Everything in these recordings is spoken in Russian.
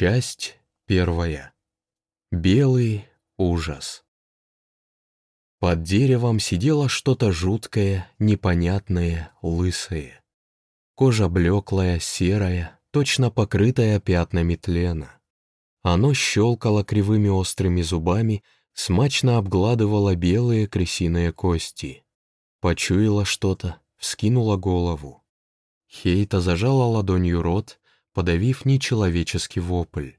Часть первая. Белый ужас. Под деревом сидело что-то жуткое, непонятное, лысое. Кожа блеклая, серая, точно покрытая пятнами тлена. Оно щелкало кривыми острыми зубами, смачно обгладывало белые крысиные кости. Почуяло что-то, вскинула голову. Хейта зажала ладонью рот, подавив нечеловеческий вопль.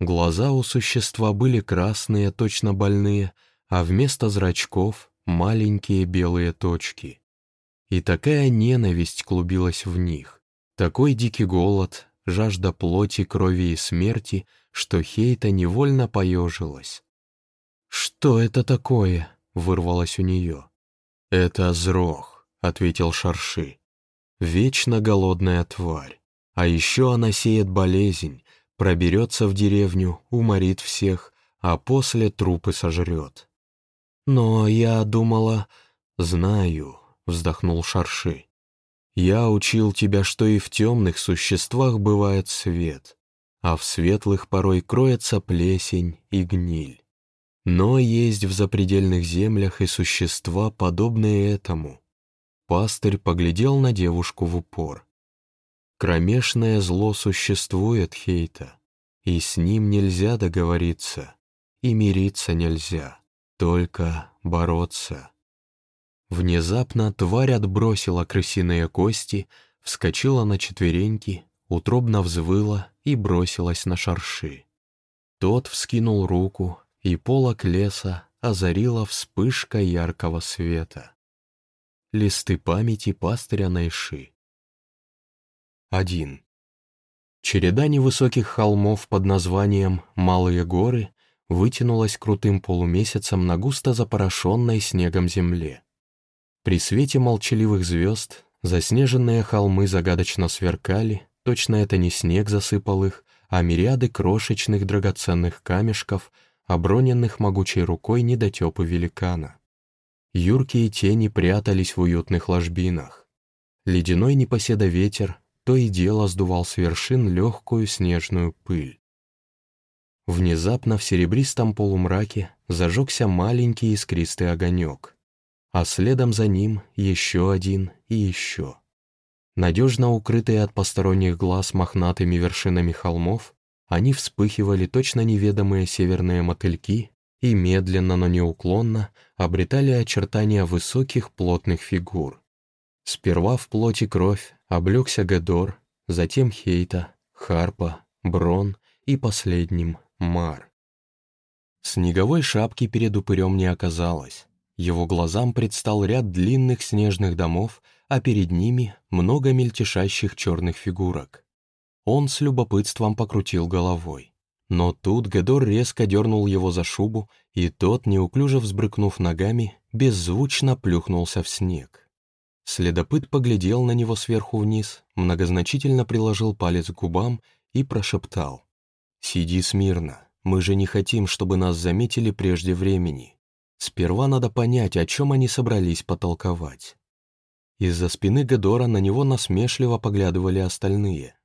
Глаза у существа были красные, точно больные, а вместо зрачков — маленькие белые точки. И такая ненависть клубилась в них, такой дикий голод, жажда плоти, крови и смерти, что Хейта невольно поежилась. «Что это такое?» — вырвалось у нее. «Это Зрох», — ответил Шарши. «Вечно голодная тварь. А еще она сеет болезнь, проберется в деревню, уморит всех, а после трупы сожрет». «Но я думала...» «Знаю», — вздохнул Шарши. «Я учил тебя, что и в темных существах бывает свет, а в светлых порой кроется плесень и гниль. Но есть в запредельных землях и существа, подобные этому. Пастырь поглядел на девушку в упор. Кромешное зло существует, Хейта, и с ним нельзя договориться, и мириться нельзя, только бороться. Внезапно тварь отбросила крысиные кости, вскочила на четвереньки, утробно взвыла и бросилась на шарши. Тот вскинул руку, и полок леса озарила вспышка яркого света. Листы памяти пастыря Найши. 1. Череда невысоких холмов под названием «Малые горы» вытянулась крутым полумесяцем на густо запорошенной снегом земле. При свете молчаливых звезд заснеженные холмы загадочно сверкали, точно это не снег засыпал их, а мириады крошечных драгоценных камешков — оброненных могучей рукой недотепы великана. Юркие тени прятались в уютных ложбинах. Ледяной непоседа ветер то и дело сдувал с вершин легкую снежную пыль. Внезапно в серебристом полумраке зажегся маленький искристый огонек, а следом за ним еще один и еще. Надежно укрытые от посторонних глаз мохнатыми вершинами холмов, они вспыхивали точно неведомые северные мотыльки и медленно, но неуклонно обретали очертания высоких плотных фигур. Сперва в плоти кровь облегся Гедор, затем Хейта, Харпа, Брон и последним Мар. Снеговой шапки перед упырем не оказалось. Его глазам предстал ряд длинных снежных домов, а перед ними много мельтешащих черных фигурок. Он с любопытством покрутил головой. Но тут Гедор резко дернул его за шубу, и тот, неуклюже взбрыкнув ногами, беззвучно плюхнулся в снег. Следопыт поглядел на него сверху вниз, многозначительно приложил палец к губам и прошептал. «Сиди смирно, мы же не хотим, чтобы нас заметили прежде времени. Сперва надо понять, о чем они собрались потолковать». Из-за спины Гедора на него насмешливо поглядывали остальные.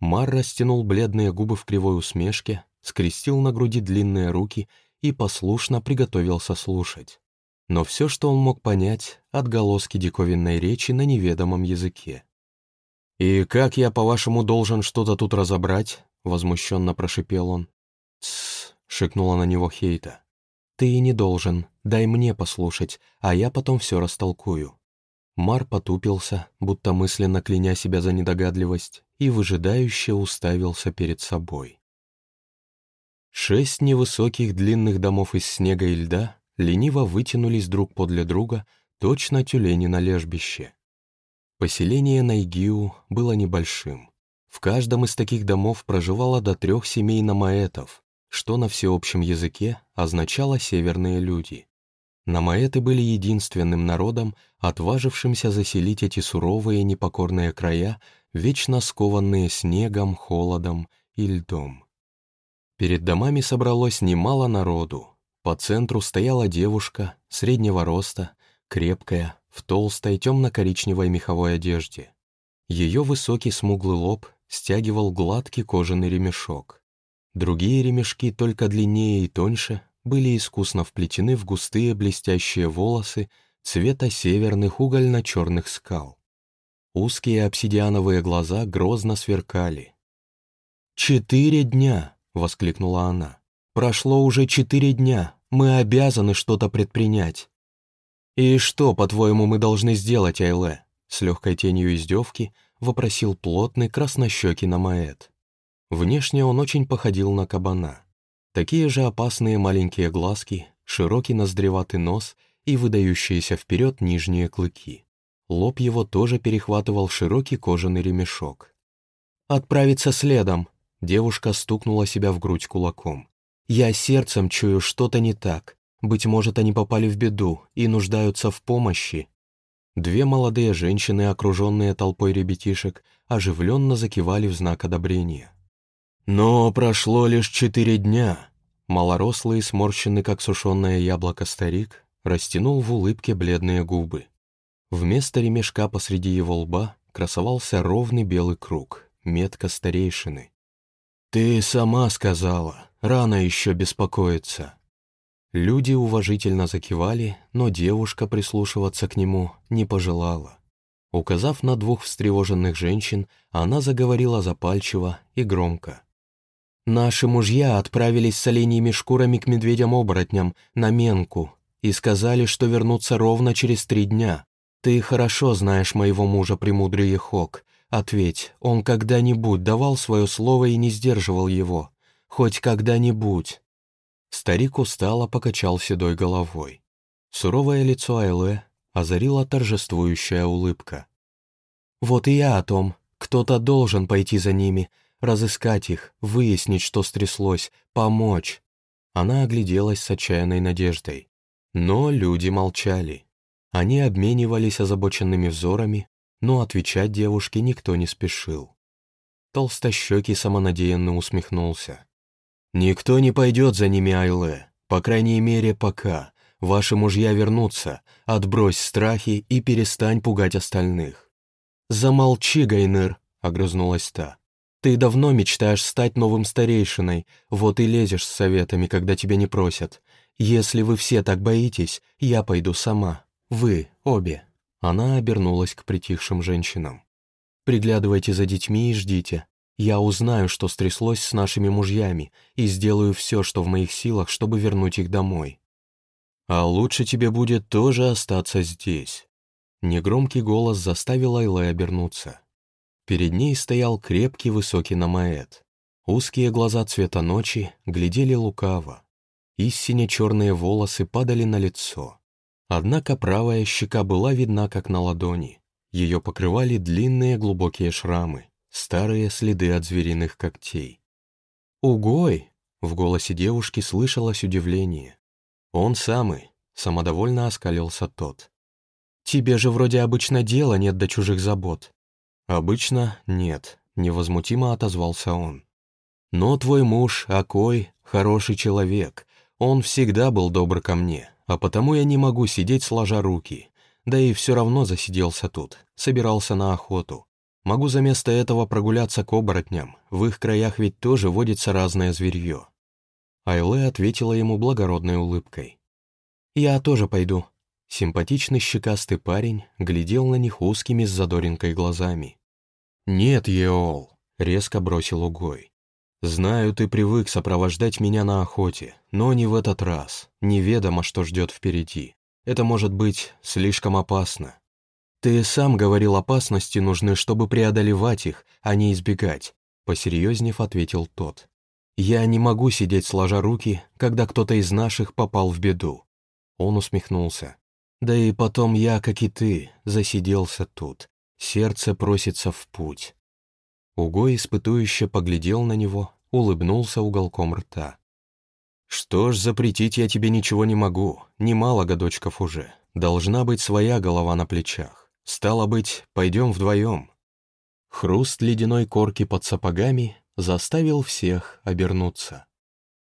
Мар растянул бледные губы в кривой усмешке, скрестил на груди длинные руки и послушно приготовился слушать. Но все, что он мог понять, отголоски диковинной речи на неведомом языке. «И как я, по-вашему, должен что-то тут разобрать?» — возмущенно прошипел он. «Тссс», — шикнула на него Хейта. «Ты и не должен, дай мне послушать, а я потом все растолкую». Мар потупился, будто мысленно кляня себя за недогадливость, и выжидающе уставился перед собой. Шесть невысоких длинных домов из снега и льда лениво вытянулись друг подле друга, точно тюлени на лежбище. Поселение Найгиу было небольшим. В каждом из таких домов проживало до трех семей намаэтов, что на всеобщем языке означало «северные люди». Намаэты были единственным народом, отважившимся заселить эти суровые непокорные края, вечно скованные снегом, холодом и льдом. Перед домами собралось немало народу. По центру стояла девушка среднего роста, крепкая, в толстой темно-коричневой меховой одежде. Ее высокий смуглый лоб стягивал гладкий кожаный ремешок. Другие ремешки, только длиннее и тоньше, были искусно вплетены в густые блестящие волосы цвета северных угольно-черных скал. Узкие обсидиановые глаза грозно сверкали. «Четыре дня!» — воскликнула она. «Прошло уже четыре дня. Мы обязаны что-то предпринять». «И что, по-твоему, мы должны сделать, Айле?» С легкой тенью издевки вопросил плотный краснощекий Намаэт. Внешне он очень походил на кабана. Такие же опасные маленькие глазки, широкий ноздреватый нос и выдающиеся вперед нижние клыки. Лоб его тоже перехватывал широкий кожаный ремешок. «Отправиться следом!» Девушка стукнула себя в грудь кулаком. «Я сердцем чую, что-то не так. Быть может, они попали в беду и нуждаются в помощи». Две молодые женщины, окруженные толпой ребятишек, оживленно закивали в знак одобрения. Но прошло лишь четыре дня. Малорослый, сморщенный, как сушеное яблоко старик, растянул в улыбке бледные губы. Вместо ремешка посреди его лба красовался ровный белый круг, метка старейшины. «Ты сама сказала, рано еще беспокоиться». Люди уважительно закивали, но девушка прислушиваться к нему не пожелала. Указав на двух встревоженных женщин, она заговорила запальчиво и громко. Наши мужья отправились с оленьими шкурами к медведям-оборотням на Менку и сказали, что вернутся ровно через три дня. Ты хорошо знаешь моего мужа, премудрый Ехок. Ответь, он когда-нибудь давал свое слово и не сдерживал его? Хоть когда-нибудь?» Старик устало покачал седой головой. Суровое лицо Айле озарила торжествующая улыбка. «Вот и я о том. Кто-то должен пойти за ними, разыскать их, выяснить, что стряслось, помочь. Она огляделась с отчаянной надеждой. Но люди молчали. Они обменивались озабоченными взорами, но отвечать девушке никто не спешил. Толстощекий самонадеянно усмехнулся. «Никто не пойдет за ними, Айле, по крайней мере, пока. Ваши мужья вернутся, отбрось страхи и перестань пугать остальных». «Замолчи, Гайныр», — огрызнулась та. Ты давно мечтаешь стать новым старейшиной, вот и лезешь с советами, когда тебя не просят. Если вы все так боитесь, я пойду сама. Вы, обе». Она обернулась к притихшим женщинам. «Приглядывайте за детьми и ждите. Я узнаю, что стряслось с нашими мужьями, и сделаю все, что в моих силах, чтобы вернуть их домой. А лучше тебе будет тоже остаться здесь». Негромкий голос заставил Айлай обернуться. Перед ней стоял крепкий высокий намаэт. Узкие глаза цвета ночи глядели лукаво. Истине черные волосы падали на лицо. Однако правая щека была видна как на ладони. Ее покрывали длинные глубокие шрамы, старые следы от звериных когтей. «Угой!» — в голосе девушки слышалось удивление. «Он самый», — самодовольно оскалился тот. «Тебе же вроде обычно дела нет до чужих забот. «Обычно нет», — невозмутимо отозвался он. «Но твой муж, Акой, хороший человек. Он всегда был добр ко мне, а потому я не могу сидеть сложа руки. Да и все равно засиделся тут, собирался на охоту. Могу за место этого прогуляться к оборотням, в их краях ведь тоже водится разное зверье». Айле ответила ему благородной улыбкой. «Я тоже пойду», Симпатичный щекастый парень глядел на них узкими с задоринкой глазами. «Нет, Еол», — резко бросил Угой. «Знаю, ты привык сопровождать меня на охоте, но не в этот раз. Неведомо, что ждет впереди. Это может быть слишком опасно. Ты сам говорил, опасности нужны, чтобы преодолевать их, а не избегать», — посерьезнев ответил тот. «Я не могу сидеть сложа руки, когда кто-то из наших попал в беду». Он усмехнулся. Да и потом я, как и ты, засиделся тут. Сердце просится в путь. Угой испытующе поглядел на него, улыбнулся уголком рта. «Что ж, запретить я тебе ничего не могу. Немало годочков уже. Должна быть своя голова на плечах. Стало быть, пойдем вдвоем». Хруст ледяной корки под сапогами заставил всех обернуться.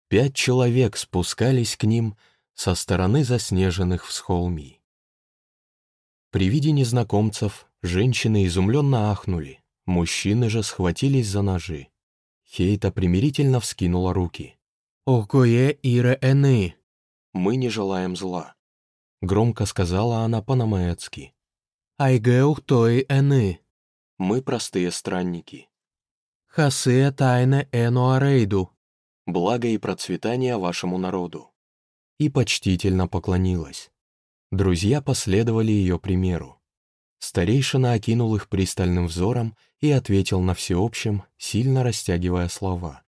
Пять человек спускались к ним со стороны заснеженных всхолмий. При виде незнакомцев женщины изумленно ахнули, мужчины же схватились за ножи. Хейта примирительно вскинула руки. «Окое ире эны!» «Мы не желаем зла», — громко сказала она по-намаэцки. «Айгеух той эны!» «Мы простые странники». «Хасея тайне эну арейду!» «Благо и процветание вашему народу!» И почтительно поклонилась. Друзья последовали ее примеру. Старейшина окинул их пристальным взором и ответил на всеобщем, сильно растягивая слова.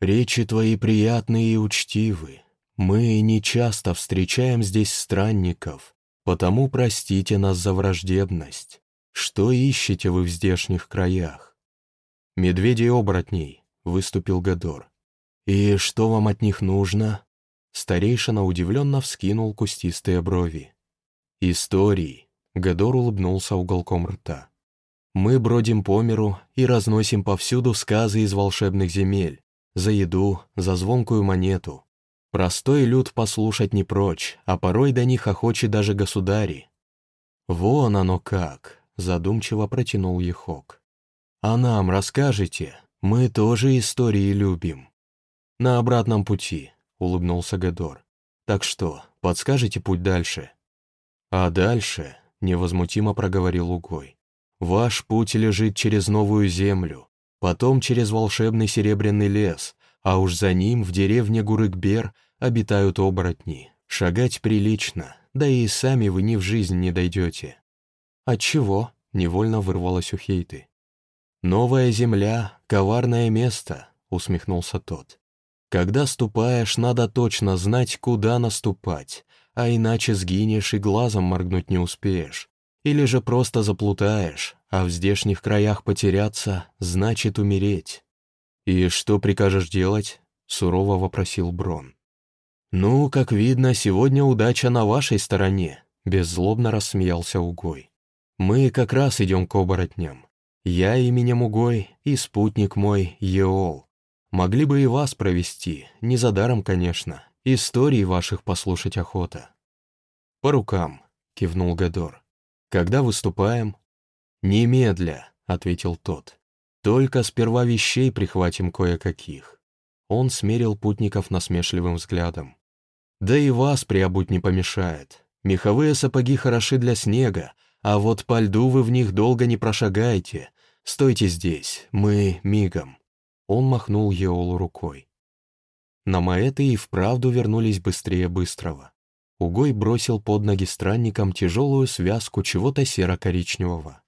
«Речи твои приятные и учтивы. Мы не часто встречаем здесь странников, потому простите нас за враждебность. Что ищете вы в здешних краях?» «Медведей-оборотней», — выступил Гадор. «И что вам от них нужно?» Старейшина удивленно вскинул кустистые брови. «Истории», — Гадор улыбнулся уголком рта. Мы бродим по миру и разносим повсюду сказы из волшебных земель. За еду, за звонкую монету. Простой люд послушать не прочь, а порой до них охочи даже государи. «Вон оно как!» — задумчиво протянул Ехок. «А нам расскажете? Мы тоже истории любим». «На обратном пути», — улыбнулся Гадор. «Так что, подскажете путь дальше?» «А дальше?» — невозмутимо проговорил Угой. Ваш путь лежит через новую землю, потом через волшебный серебряный лес, а уж за ним в деревне Гурыкбер обитают оборотни. Шагать прилично, да и сами вы ни в жизнь не дойдете. Отчего? невольно вырвалось у Хейты. «Новая земля — коварное место», — усмехнулся тот. «Когда ступаешь, надо точно знать, куда наступать, а иначе сгинешь и глазом моргнуть не успеешь. Или же просто заплутаешь, а в здешних краях потеряться значит умереть. «И что прикажешь делать?» — сурово вопросил Брон. «Ну, как видно, сегодня удача на вашей стороне», — беззлобно рассмеялся Угой. «Мы как раз идем к оборотням. Я именем Угой и спутник мой Еол. Могли бы и вас провести, не за даром, конечно. Истории ваших послушать охота». «По рукам», — кивнул Гадор. «Когда выступаем?» «Немедля», — ответил тот. «Только сперва вещей прихватим кое-каких». Он смерил путников насмешливым взглядом. «Да и вас приобуть не помешает. Меховые сапоги хороши для снега, а вот по льду вы в них долго не прошагаете. Стойте здесь, мы мигом». Он махнул Еолу рукой. На Маэты и вправду вернулись быстрее быстрого. Угой бросил под ноги странникам тяжелую связку чего-то серо-коричневого.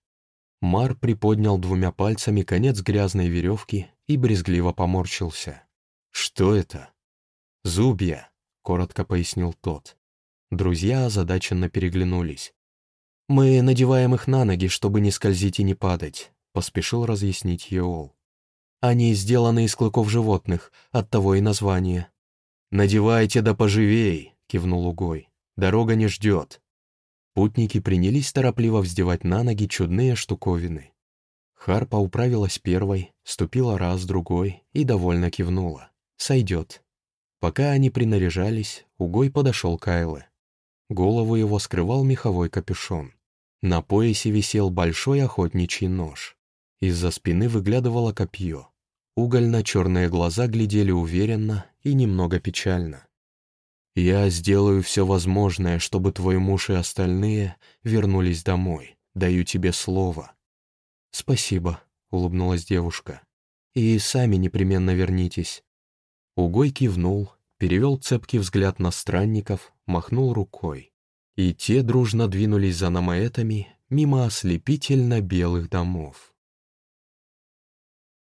Мар приподнял двумя пальцами конец грязной веревки и брезгливо поморщился. «Что это?» «Зубья», — коротко пояснил тот. Друзья озадаченно переглянулись. «Мы надеваем их на ноги, чтобы не скользить и не падать», — поспешил разъяснить Еол. «Они сделаны из клыков животных, оттого и название». «Надевайте да поживей», кивнул Угой. «Дорога не ждет». Путники принялись торопливо вздевать на ноги чудные штуковины. Харпа управилась первой, ступила раз, другой и довольно кивнула. «Сойдет». Пока они принаряжались, Угой подошел к Айле. Голову его скрывал меховой капюшон. На поясе висел большой охотничий нож. Из-за спины выглядывало копье. Угольно-черные глаза глядели уверенно и немного печально. Я сделаю все возможное, чтобы твой муж и остальные вернулись домой. Даю тебе слово». «Спасибо», — улыбнулась девушка. «И сами непременно вернитесь». Угой кивнул, перевел цепкий взгляд на странников, махнул рукой. И те дружно двинулись за намаэтами мимо ослепительно белых домов.